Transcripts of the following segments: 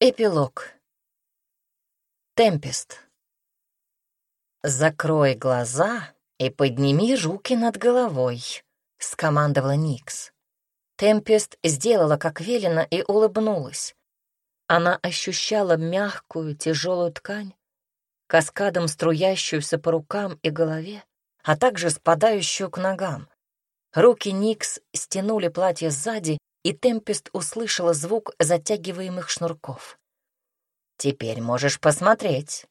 Эпилог. Темпест. «Закрой глаза и подними руки над головой», — скомандовала Никс. Темпест сделала, как велено, и улыбнулась. Она ощущала мягкую, тяжелую ткань, каскадом струящуюся по рукам и голове, а также спадающую к ногам. Руки Никс стянули платье сзади, и Темпест услышала звук затягиваемых шнурков. «Теперь можешь посмотреть».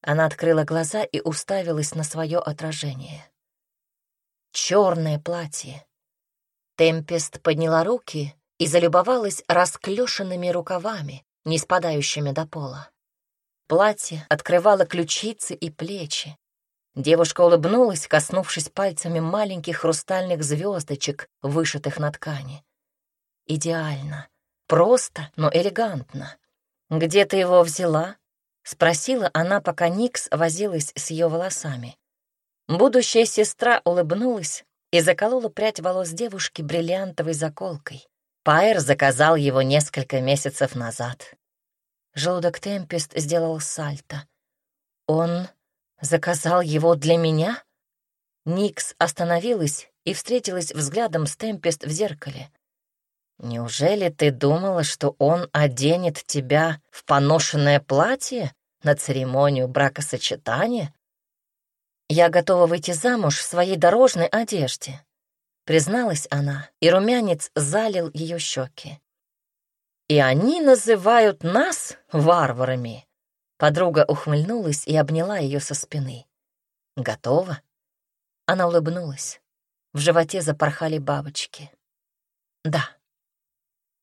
Она открыла глаза и уставилась на свое отражение. Черное платье. Темпест подняла руки и залюбовалась расклешенными рукавами, не спадающими до пола. Платье открывало ключицы и плечи. Девушка улыбнулась, коснувшись пальцами маленьких хрустальных звездочек, вышитых на ткани. Идеально. Просто, но элегантно. «Где ты его взяла?» — спросила она, пока Никс возилась с ее волосами. Будущая сестра улыбнулась и заколола прядь волос девушки бриллиантовой заколкой. Пайер заказал его несколько месяцев назад. Желудок Темпест сделал сальто. «Он заказал его для меня?» Никс остановилась и встретилась взглядом с Темпест в зеркале. «Неужели ты думала, что он оденет тебя в поношенное платье на церемонию бракосочетания?» «Я готова выйти замуж в своей дорожной одежде», — призналась она, и румянец залил ее щеки. «И они называют нас варварами», — подруга ухмыльнулась и обняла ее со спины. «Готова?» Она улыбнулась. В животе запорхали бабочки. «Да».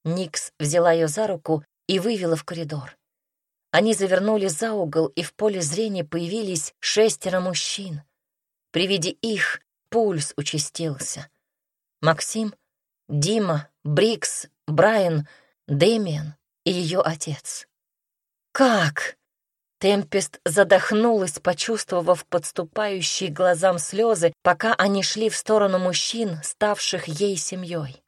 Никс взяла ее за руку и вывела в коридор. Они завернули за угол, и в поле зрения появились шестеро мужчин. При виде их пульс участился. Максим, Дима, Брикс, Брайан, Дэмиан и ее отец. «Как?» Темпест задохнулась, почувствовав подступающие глазам слезы, пока они шли в сторону мужчин, ставших ей семьей.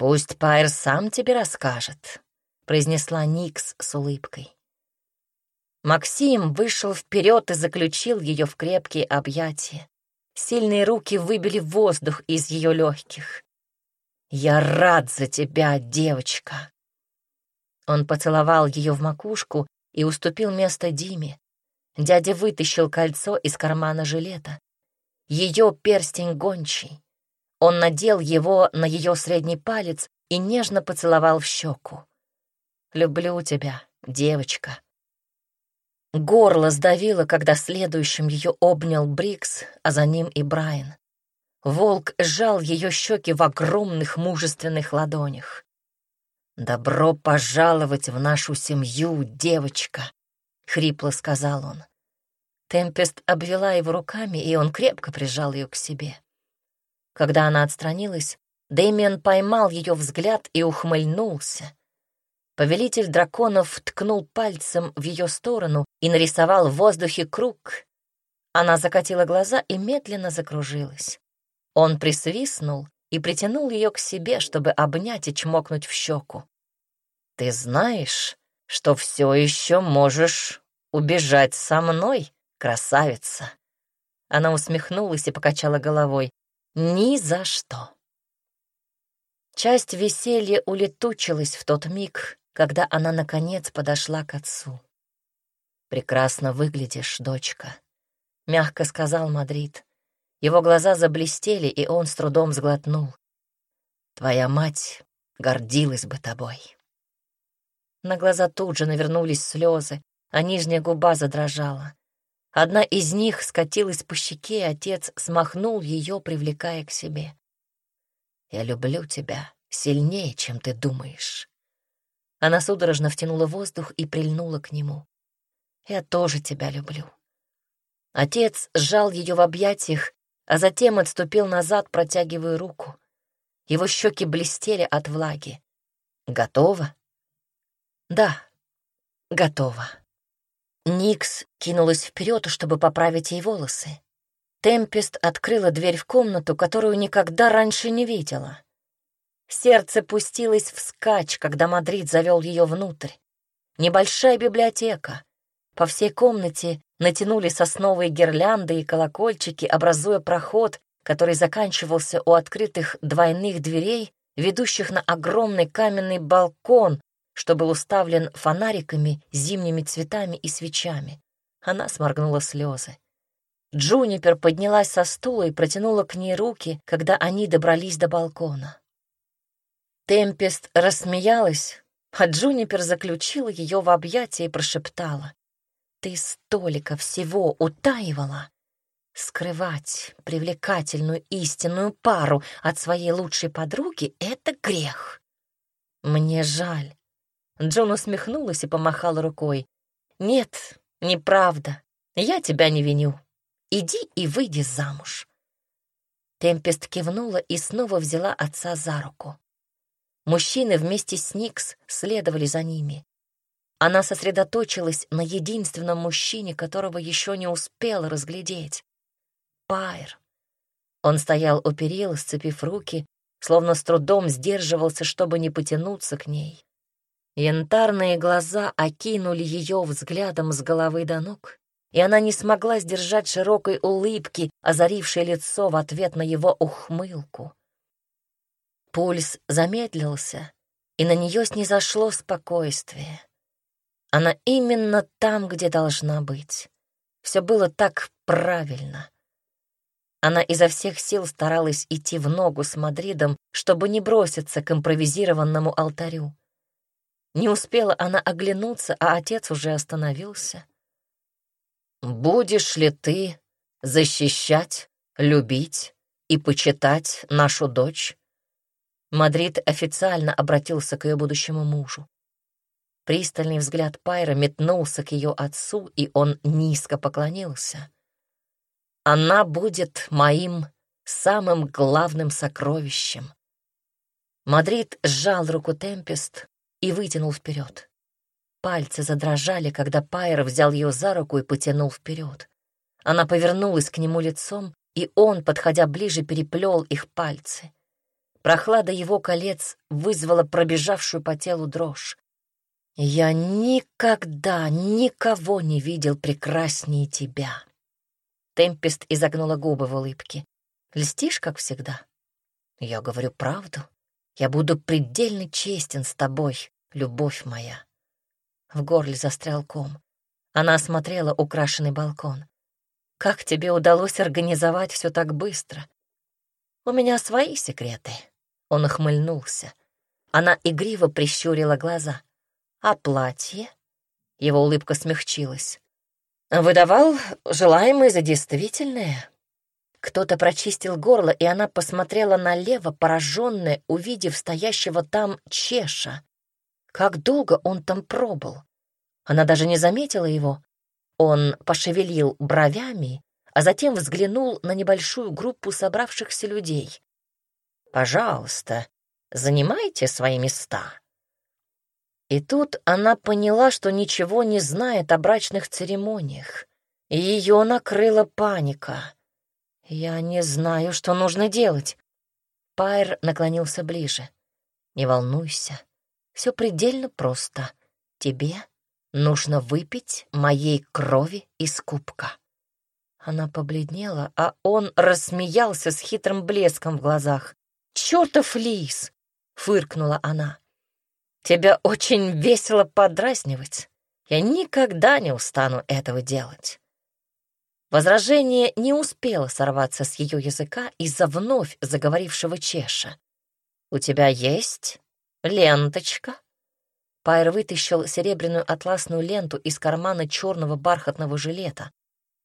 «Пусть Пайр сам тебе расскажет», — произнесла Никс с улыбкой. Максим вышел вперед и заключил ее в крепкие объятия. Сильные руки выбили воздух из ее легких. «Я рад за тебя, девочка!» Он поцеловал ее в макушку и уступил место Диме. Дядя вытащил кольцо из кармана жилета. Ее перстень гончий. Он надел его на ее средний палец и нежно поцеловал в щеку. «Люблю тебя, девочка». Горло сдавило, когда следующим ее обнял Брикс, а за ним и Брайан. Волк сжал ее щеки в огромных мужественных ладонях. «Добро пожаловать в нашу семью, девочка!» — хрипло сказал он. Темпест обвела его руками, и он крепко прижал ее к себе. Когда она отстранилась, Дэмиан поймал ее взгляд и ухмыльнулся. Повелитель драконов ткнул пальцем в ее сторону и нарисовал в воздухе круг. Она закатила глаза и медленно закружилась. Он присвистнул и притянул ее к себе, чтобы обнять и чмокнуть в щеку. «Ты знаешь, что все еще можешь убежать со мной, красавица?» Она усмехнулась и покачала головой. Ни за что. Часть веселья улетучилась в тот миг, когда она, наконец, подошла к отцу. «Прекрасно выглядишь, дочка», — мягко сказал Мадрид. Его глаза заблестели, и он с трудом сглотнул. «Твоя мать гордилась бы тобой». На глаза тут же навернулись слезы, а нижняя губа задрожала. Одна из них скатилась по щеке, и отец смахнул ее, привлекая к себе. «Я люблю тебя сильнее, чем ты думаешь». Она судорожно втянула воздух и прильнула к нему. «Я тоже тебя люблю». Отец сжал ее в объятиях, а затем отступил назад, протягивая руку. Его щеки блестели от влаги. «Готово?» «Да, готово». Никс кинулась вперед, чтобы поправить ей волосы. Темпест открыла дверь в комнату, которую никогда раньше не видела. Сердце пустилось вскачь, когда Мадрид завел ее внутрь. Небольшая библиотека. По всей комнате натянули сосновые гирлянды и колокольчики, образуя проход, который заканчивался у открытых двойных дверей, ведущих на огромный каменный балкон, что был уставлен фонариками, зимними цветами и свечами. Она сморгнула слезы. Джунипер поднялась со стула и протянула к ней руки, когда они добрались до балкона. Темпест рассмеялась, а Джунипер заключила ее в объятия и прошептала. «Ты столько всего утаивала. Скрывать привлекательную истинную пару от своей лучшей подруги — это грех. Мне жаль». Джон усмехнулась и помахала рукой. «Нет, неправда. Я тебя не виню. Иди и выйди замуж». Темпест кивнула и снова взяла отца за руку. Мужчины вместе с Никс следовали за ними. Она сосредоточилась на единственном мужчине, которого еще не успела разглядеть. Пайр. Он стоял у перил, сцепив руки, словно с трудом сдерживался, чтобы не потянуться к ней. Янтарные глаза окинули ее взглядом с головы до ног, и она не смогла сдержать широкой улыбки, озарившей лицо в ответ на его ухмылку. Пульс замедлился, и на нее снизошло спокойствие. Она именно там, где должна быть. Все было так правильно. Она изо всех сил старалась идти в ногу с Мадридом, чтобы не броситься к импровизированному алтарю. Не успела она оглянуться, а отец уже остановился. «Будешь ли ты защищать, любить и почитать нашу дочь?» Мадрид официально обратился к ее будущему мужу. Пристальный взгляд Пайра метнулся к ее отцу, и он низко поклонился. «Она будет моим самым главным сокровищем». Мадрид сжал руку Темпест и вытянул вперед. Пальцы задрожали, когда Пайер взял ее за руку и потянул вперед. Она повернулась к нему лицом, и он, подходя ближе, переплел их пальцы. Прохлада его колец вызвала пробежавшую по телу дрожь. «Я никогда никого не видел прекраснее тебя!» Темпест изогнула губы в улыбке. «Льстишь, как всегда?» «Я говорю правду. Я буду предельно честен с тобой, любовь моя». В горле застрял ком. Она осмотрела украшенный балкон. «Как тебе удалось организовать все так быстро?» «У меня свои секреты», он охмыльнулся. Она игриво прищурила глаза. «А платье?» Его улыбка смягчилась. «Выдавал желаемое за действительное?» Кто-то прочистил горло, и она посмотрела налево, пораженная, увидев стоящего там Чеша. Как долго он там пробыл? Она даже не заметила его. Он пошевелил бровями, а затем взглянул на небольшую группу собравшихся людей. Пожалуйста, занимайте свои места». И тут она поняла, что ничего не знает о брачных церемониях. И ее накрыла паника. «Я не знаю, что нужно делать». Пайр наклонился ближе. «Не волнуйся, все предельно просто. Тебе нужно выпить моей крови из кубка». Она побледнела, а он рассмеялся с хитрым блеском в глазах. «Чёртов лис!» — фыркнула она. «Тебя очень весело подразнивать. Я никогда не устану этого делать». Возражение не успело сорваться с ее языка из-за вновь заговорившего Чеша. «У тебя есть ленточка?» Пайр вытащил серебряную атласную ленту из кармана черного бархатного жилета.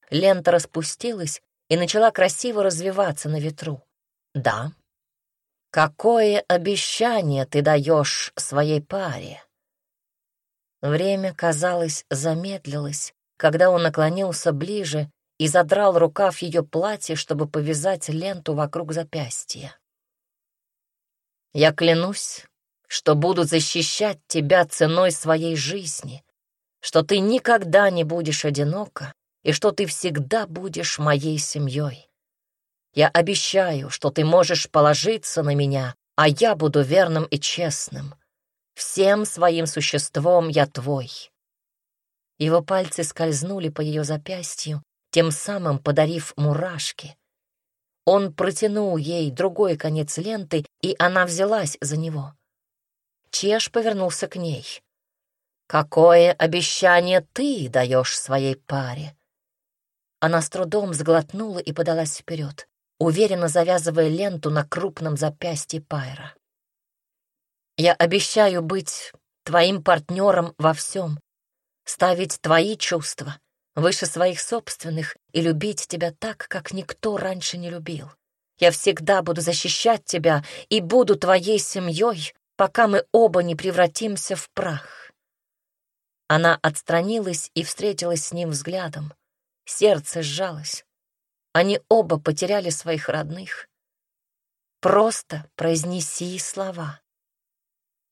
Лента распустилась и начала красиво развиваться на ветру. «Да, Какое обещание ты даешь своей паре? Время, казалось, замедлилось, когда он наклонился ближе и задрал рукав ее платья, чтобы повязать ленту вокруг запястья. «Я клянусь, что буду защищать тебя ценой своей жизни, что ты никогда не будешь одинока и что ты всегда будешь моей семьей. Я обещаю, что ты можешь положиться на меня а я буду верным и честным. Всем своим существом я твой». Его пальцы скользнули по ее запястью, тем самым подарив мурашки. Он протянул ей другой конец ленты, и она взялась за него. Чеш повернулся к ней. «Какое обещание ты даешь своей паре?» Она с трудом сглотнула и подалась вперед, уверенно завязывая ленту на крупном запястье Пайра. «Я обещаю быть твоим партнером во всем, ставить твои чувства выше своих собственных и любить тебя так, как никто раньше не любил. Я всегда буду защищать тебя и буду твоей семьей, пока мы оба не превратимся в прах. Она отстранилась и встретилась с ним взглядом. Сердце сжалось. Они оба потеряли своих родных. Просто произнеси слова.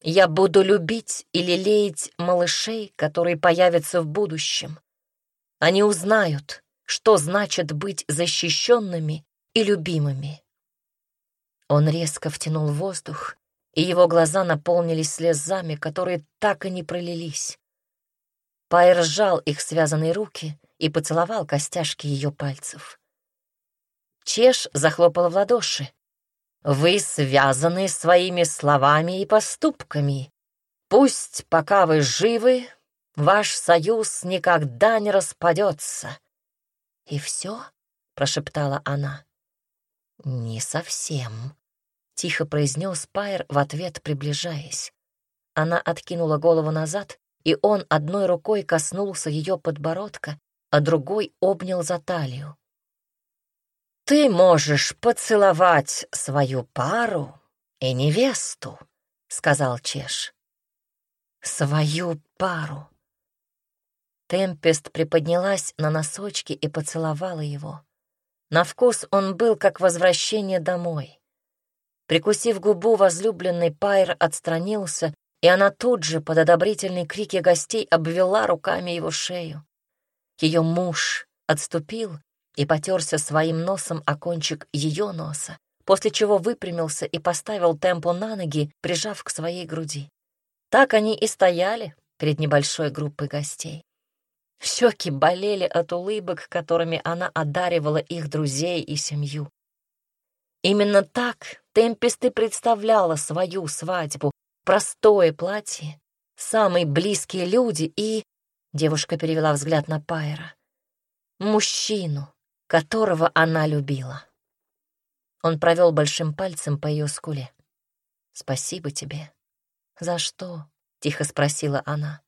Я буду любить и лелеять малышей, которые появятся в будущем. Они узнают, что значит быть защищенными и любимыми. Он резко втянул воздух, и его глаза наполнились слезами, которые так и не пролились. Пайр сжал их связанные руки и поцеловал костяшки ее пальцев. Чеш захлопал в ладоши. «Вы связаны своими словами и поступками. Пусть, пока вы живы, Ваш союз никогда не распадется. И все? прошептала она. Не совсем, тихо произнес Пайр в ответ, приближаясь. Она откинула голову назад, и он одной рукой коснулся ее подбородка, а другой обнял за талию. «Ты можешь поцеловать свою пару и невесту», — сказал Чеш. «Свою пару», Темпест приподнялась на носочки и поцеловала его. На вкус он был как возвращение домой. Прикусив губу, возлюбленный Пайр отстранился, и она тут же под одобрительные крики гостей обвела руками его шею. Ее муж отступил и потерся своим носом о кончик ее носа, после чего выпрямился и поставил темпу на ноги, прижав к своей груди. Так они и стояли перед небольшой группой гостей. Щеки болели от улыбок, которыми она одаривала их друзей и семью. Именно так Темпест и представляла свою свадьбу. Простое платье, самые близкие люди и... Девушка перевела взгляд на Пайра. Мужчину, которого она любила. Он провел большим пальцем по ее скуле. «Спасибо тебе». «За что?» — тихо спросила она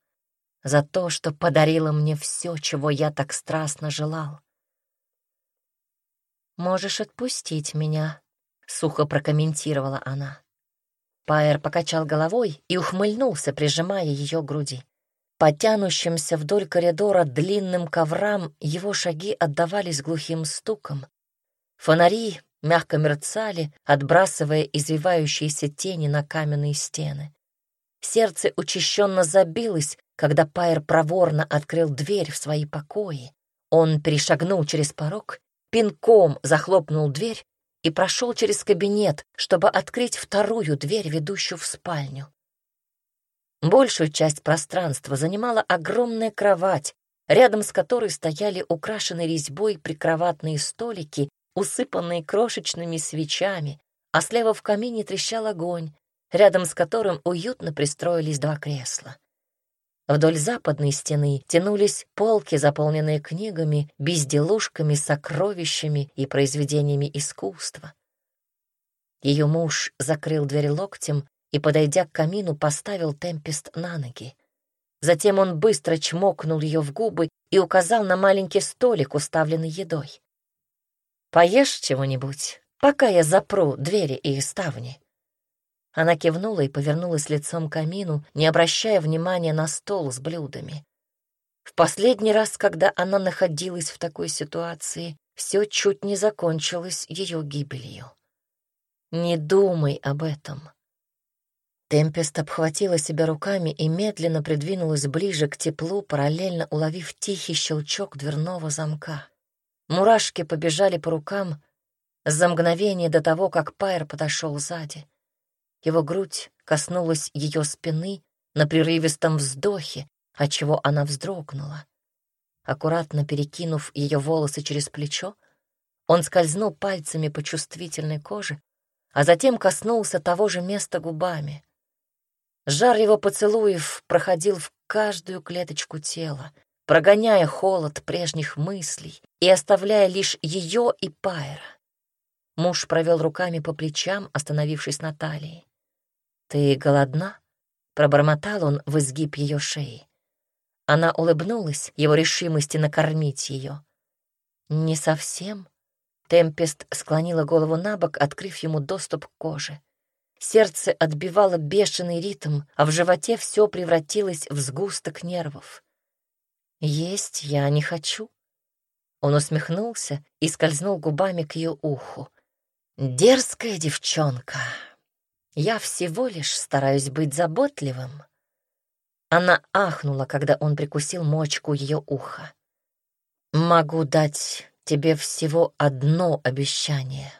за то, что подарила мне все, чего я так страстно желал. «Можешь отпустить меня», — сухо прокомментировала она. Пайер покачал головой и ухмыльнулся, прижимая ее к груди. По вдоль коридора длинным коврам его шаги отдавались глухим стуком. Фонари мягко мерцали, отбрасывая извивающиеся тени на каменные стены. Сердце учащенно забилось, когда Пайер проворно открыл дверь в свои покои. Он перешагнул через порог, пинком захлопнул дверь и прошел через кабинет, чтобы открыть вторую дверь, ведущую в спальню. Большую часть пространства занимала огромная кровать, рядом с которой стояли украшенные резьбой прикроватные столики, усыпанные крошечными свечами, а слева в камине трещал огонь, рядом с которым уютно пристроились два кресла. Вдоль западной стены тянулись полки, заполненные книгами, безделушками, сокровищами и произведениями искусства. Ее муж закрыл дверь локтем и, подойдя к камину, поставил Темпест на ноги. Затем он быстро чмокнул ее в губы и указал на маленький столик, уставленный едой. «Поешь чего-нибудь, пока я запру двери и ставни». Она кивнула и повернулась лицом к камину, не обращая внимания на стол с блюдами. В последний раз, когда она находилась в такой ситуации, все чуть не закончилось ее гибелью. Не думай об этом. Темпест обхватила себя руками и медленно придвинулась ближе к теплу, параллельно уловив тихий щелчок дверного замка. Мурашки побежали по рукам за мгновение до того, как Пайер подошел сзади. Его грудь коснулась ее спины на прерывистом вздохе, отчего она вздрогнула. Аккуратно перекинув ее волосы через плечо, он скользнул пальцами по чувствительной коже, а затем коснулся того же места губами. Жар его поцелуев проходил в каждую клеточку тела, прогоняя холод прежних мыслей и оставляя лишь ее и Пайра. Муж провел руками по плечам, остановившись на талии. «Ты голодна?» — пробормотал он в изгиб ее шеи. Она улыбнулась его решимости накормить ее. «Не совсем». Темпест склонила голову на бок, открыв ему доступ к коже. Сердце отбивало бешеный ритм, а в животе все превратилось в сгусток нервов. «Есть я не хочу». Он усмехнулся и скользнул губами к ее уху. «Дерзкая девчонка. Я всего лишь стараюсь быть заботливым». Она ахнула, когда он прикусил мочку ее уха. «Могу дать тебе всего одно обещание.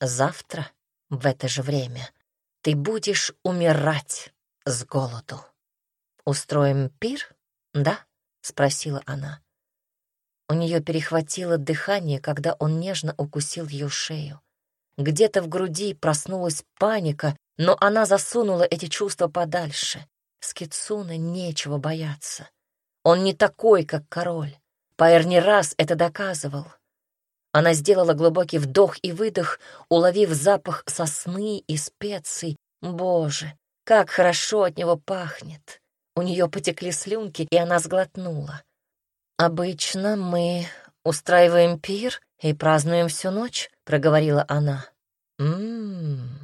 Завтра, в это же время, ты будешь умирать с голоду. Устроим пир, да?» — спросила она. У нее перехватило дыхание, когда он нежно укусил ее шею. Где-то в груди проснулась паника, но она засунула эти чувства подальше. С Кицуна нечего бояться. Он не такой, как король. Пайер не раз это доказывал. Она сделала глубокий вдох и выдох, уловив запах сосны и специй. Боже, как хорошо от него пахнет. У нее потекли слюнки, и она сглотнула. «Обычно мы устраиваем пир и празднуем всю ночь», — проговорила она. «М-м-м».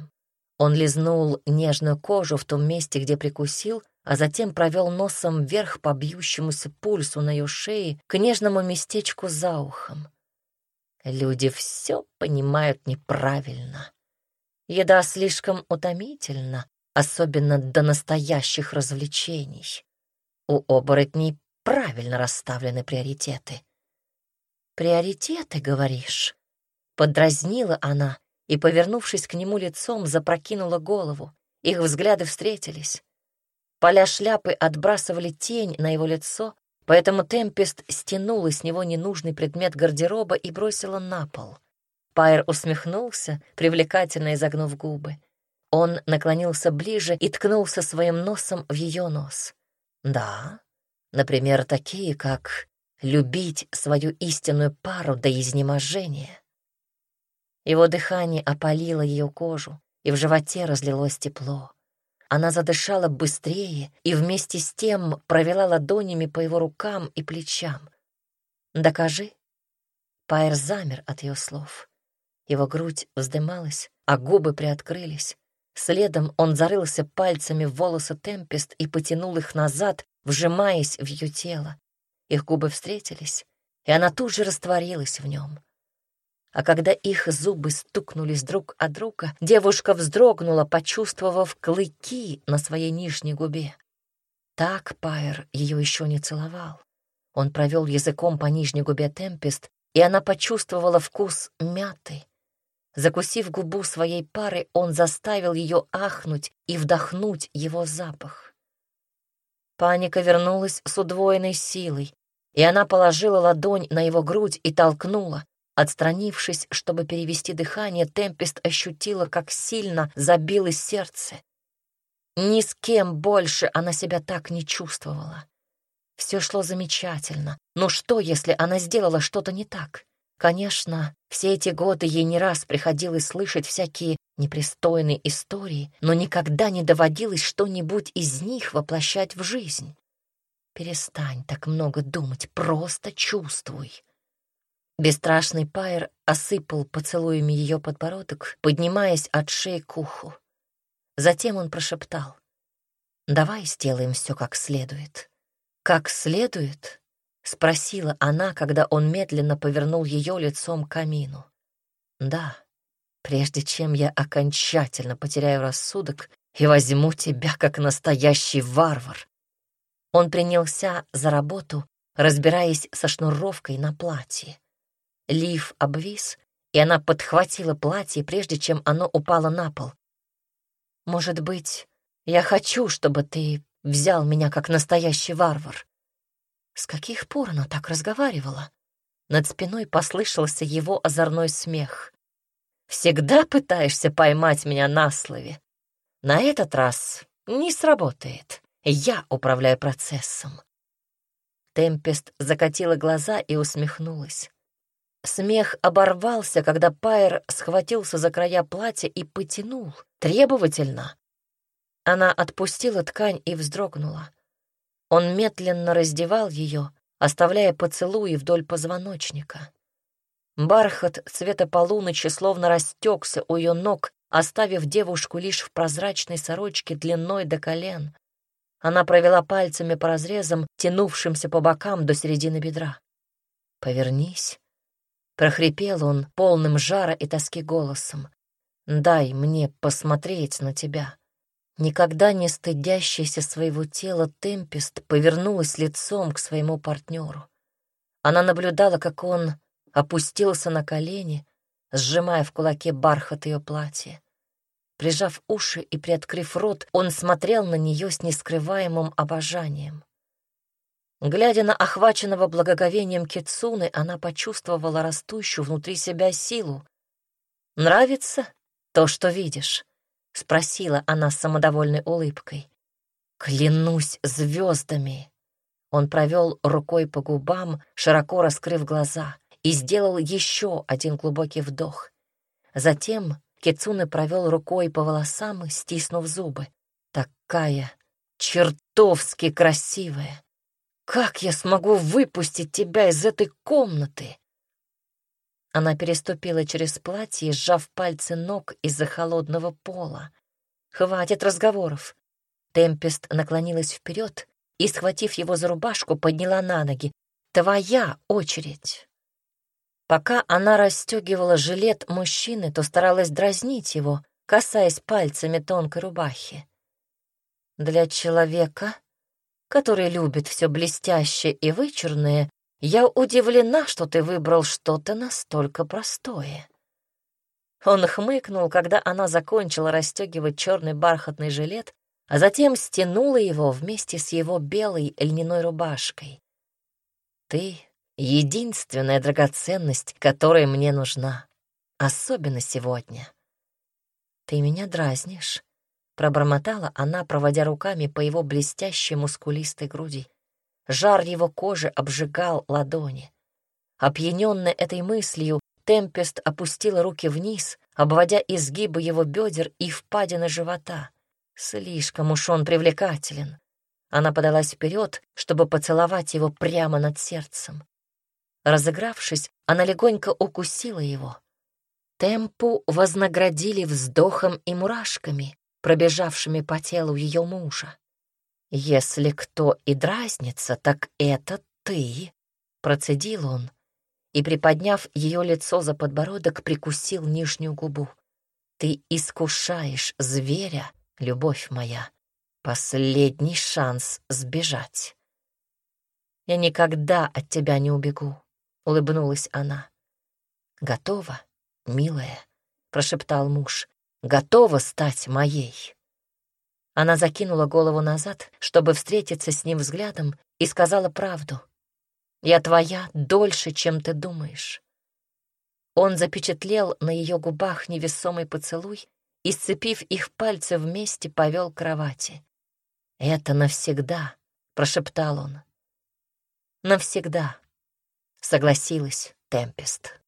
Он лизнул нежную кожу в том месте, где прикусил, а затем провел носом вверх по бьющемуся пульсу на ее шее к нежному местечку за ухом. Люди все понимают неправильно. Еда слишком утомительна, особенно до настоящих развлечений. У оборотней правильно расставлены приоритеты. «Приоритеты, говоришь?» Подразнила она и, повернувшись к нему лицом, запрокинула голову. Их взгляды встретились. Поля шляпы отбрасывали тень на его лицо, поэтому Темпест стянула с него ненужный предмет гардероба и бросила на пол. Пайер усмехнулся, привлекательно изогнув губы. Он наклонился ближе и ткнулся своим носом в ее нос. «Да, например, такие, как любить свою истинную пару до изнеможения». Его дыхание опалило ее кожу, и в животе разлилось тепло. Она задышала быстрее и вместе с тем провела ладонями по его рукам и плечам. «Докажи». Пайер замер от ее слов. Его грудь вздымалась, а губы приоткрылись. Следом он зарылся пальцами в волосы Темпест и потянул их назад, вжимаясь в ее тело. Их губы встретились, и она тут же растворилась в нем. А когда их зубы стукнулись друг о друга, девушка вздрогнула, почувствовав клыки на своей нижней губе. Так Пайер ее еще не целовал. Он провел языком по нижней губе Темпест, и она почувствовала вкус мяты. Закусив губу своей пары, он заставил ее ахнуть и вдохнуть его запах. Паника вернулась с удвоенной силой, и она положила ладонь на его грудь и толкнула. Отстранившись, чтобы перевести дыхание, Темпест ощутила, как сильно забилось сердце. Ни с кем больше она себя так не чувствовала. Все шло замечательно. Но что, если она сделала что-то не так? Конечно, все эти годы ей не раз приходилось слышать всякие непристойные истории, но никогда не доводилось что-нибудь из них воплощать в жизнь. Перестань так много думать, просто чувствуй. Бесстрашный Пайер осыпал поцелуями ее подбородок, поднимаясь от шеи к уху. Затем он прошептал. «Давай сделаем все как следует». «Как следует?» — спросила она, когда он медленно повернул ее лицом к камину. «Да, прежде чем я окончательно потеряю рассудок и возьму тебя как настоящий варвар». Он принялся за работу, разбираясь со шнуровкой на платье. Лиф обвис, и она подхватила платье, прежде чем оно упало на пол. Может быть, я хочу, чтобы ты взял меня как настоящий варвар. С каких пор она так разговаривала? Над спиной послышался его озорной смех. «Всегда пытаешься поймать меня на слове. На этот раз не сработает. Я управляю процессом». Темпест закатила глаза и усмехнулась. Смех оборвался, когда Пайер схватился за края платья и потянул, требовательно. Она отпустила ткань и вздрогнула. Он медленно раздевал ее, оставляя поцелуи вдоль позвоночника. Бархат цвета полуночи словно растекся у ее ног, оставив девушку лишь в прозрачной сорочке длиной до колен. Она провела пальцами по разрезам, тянувшимся по бокам до середины бедра. «Повернись», — прохрипел он полным жара и тоски голосом. «Дай мне посмотреть на тебя». Никогда не стыдящаяся своего тела Темпест повернулась лицом к своему партнеру. Она наблюдала, как он опустился на колени, сжимая в кулаке бархат ее платья. Прижав уши и приоткрыв рот, он смотрел на нее с нескрываемым обожанием. Глядя на охваченного благоговением Кицуны, она почувствовала растущую внутри себя силу. «Нравится то, что видишь?» — спросила она с самодовольной улыбкой. «Клянусь звездами!» Он провел рукой по губам, широко раскрыв глаза, и сделал еще один глубокий вдох. Затем Кицуны провел рукой по волосам, стиснув зубы. «Такая чертовски красивая! Как я смогу выпустить тебя из этой комнаты?» Она переступила через платье, сжав пальцы ног из-за холодного пола. «Хватит разговоров!» Темпест наклонилась вперед и, схватив его за рубашку, подняла на ноги. «Твоя очередь!» Пока она расстегивала жилет мужчины, то старалась дразнить его, касаясь пальцами тонкой рубахи. Для человека, который любит все блестящее и вычурное, я удивлена, что ты выбрал что-то настолько простое. Он хмыкнул, когда она закончила расстегивать черный бархатный жилет, а затем стянула его вместе с его белой льняной рубашкой. Ты — единственная драгоценность, которая мне нужна, особенно сегодня. Ты меня дразнишь, — пробормотала она, проводя руками по его блестящей мускулистой груди. Жар его кожи обжигал ладони. Опьяненная этой мыслью, Темпест опустила руки вниз, обводя изгибы его бедер и впадины живота. Слишком уж он привлекателен. Она подалась вперед, чтобы поцеловать его прямо над сердцем. Разыгравшись, она легонько укусила его. Темпу вознаградили вздохом и мурашками, пробежавшими по телу ее мужа. «Если кто и дразнится, так это ты», — процедил он, и, приподняв ее лицо за подбородок, прикусил нижнюю губу. «Ты искушаешь зверя, любовь моя. Последний шанс сбежать». «Я никогда от тебя не убегу», — улыбнулась она. «Готова, милая», — прошептал муж, — «готова стать моей». Она закинула голову назад, чтобы встретиться с ним взглядом, и сказала правду. «Я твоя дольше, чем ты думаешь». Он запечатлел на ее губах невесомый поцелуй и, сцепив их пальцы вместе, повел к кровати. «Это навсегда», — прошептал он. «Навсегда», — согласилась Темпест.